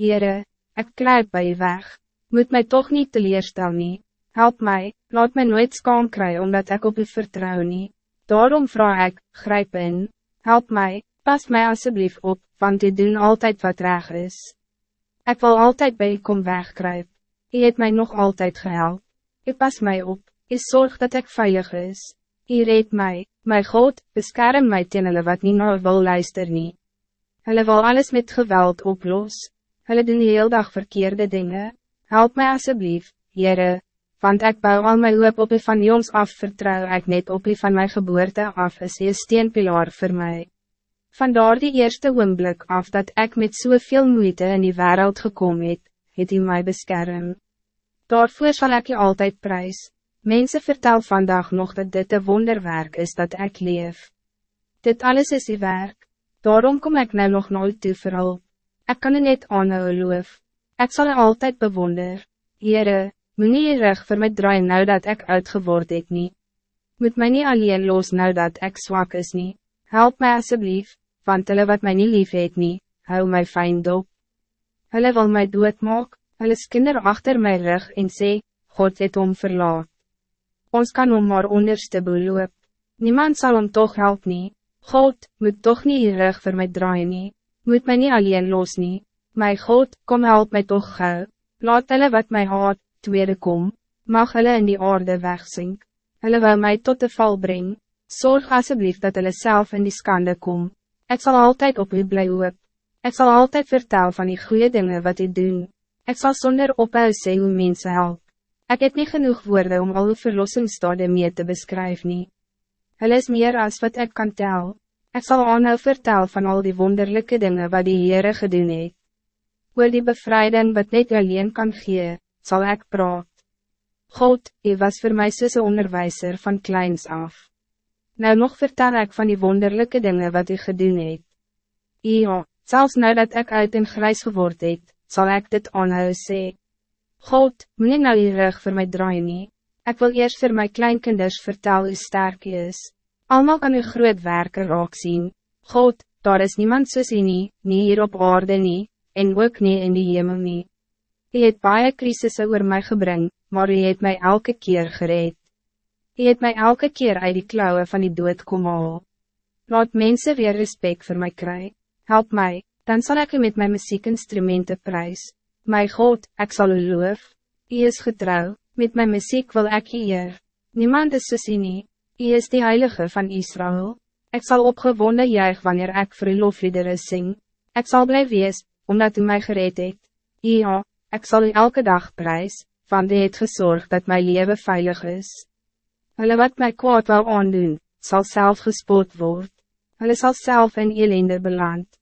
Heere, ik kruip bij je weg, moet mij toch niet teleerstel nie, help mij, laat mij nooit skaam kry omdat ik op u vertrouw nie, daarom vraag ik, grijp in, help mij, pas mij alsjeblieft op, want die doen altijd wat reg is. Ik wil altijd bij je kom wegkruip, je het mij nog altijd gehelp, je pas mij op, je zorg dat ik veilig is, je reed mij, my God, beskerm mij teen hulle wat nie nou wil luister nie. Hulle wil alles met geweld oplos, hulle doen heel dag verkeerde dingen. help mij alsjeblieft, Heere, want ik bouw al mijn hoop op u van jongs af vertrouw ik net op u van mijn geboorte af is een steenpilaar voor mij. Vandaar die eerste oomblik af dat ik met zoveel so moeite in die wereld gekomen het, het u mij bescherm. Daarvoor zal ik je altijd prijs. Mensen vertel vandaag nog dat dit een wonderwerk is dat ik leef. Dit alles is uw werk. Daarom kom ik nou nog nooit toe vooral. Ik kan het net aanhou loof. Ik zal het altijd bewonder. Heere, moet nie rug voor mij draaien nou dat ik uitgeword het nie. Moet mij niet alleen los nou dat ik zwak is nie. Help mij alsjeblieft, want hulle wat mij niet lief het nie, hou mij fijn dop. Hulle wil mij doodmaak, hulle skinder achter mijn rug en sê, God het om verlaat. Ons kan om maar onderste beloop. Niemand zal hem toch helpen. nie. God, moet toch niet je rug voor mij draaien nie. Moet mij niet alleen los nie. My God, kom help mij toch gauw. Laat hulle wat mij haat, tweede kom. Mag hulle in die aarde wegsink. Hulle wil mij tot de val brengen. Zorg alsjeblieft dat hulle zelf in die skande kom. Ik zal altijd op u blij hoop. Ik zal altijd vertellen van die goede dingen wat u doen. Ik zal zonder ophou sê hoe mensen help. Ik heb niet genoeg woorden om alle verlossingsstade mee te beschrijven. Hulle is meer als wat ik kan tel. Ik zal aanhou vertel van al die wonderlijke dingen wat die Heere gedoen het. Oor die bevrijding wat net alleen kan gee, zal ik praat. God, u was voor mij soos onderwijzer van kleins af. Nou nog vertel ik van die wonderlijke dingen wat u gedoen het. Ja, zelfs nou dat ik uit een grijs geword het, zal ik dit aanhou sê. God, moet nou die rug voor mij draaien nie. Ik wil eerst voor mijn kleinkinders vertel hoe sterk je is. Almal kan u groot werken raak zien. God, daar is niemand soos u nie, nie hier op aarde nie, en ook nie in die hemel nie. U het baie krisisse oor my gebring, maar u het mij elke keer gereed. U het mij elke keer uit die klauwen van die dood kom haal. Laat mensen weer respect voor mij kry. Help mij, dan zal ik u met mijn muziekinstrumenten prijs. My God, ik zal u loof. U is getrouw, met mijn muziek wil ik hier. Niemand is soos nie, u is de heilige van Israël. Ik zal opgewonden juich wanneer ik voor u lofliederen zing. Ik zal blij wees, omdat u mij gereed het. Ja, ik zal u elke dag prijs, want u het gezorgd dat mijn leven veilig is. Hulle wat mij kwaad wil aandoen, zal zelf gespoord worden. Hulle zal zelf in elende beland.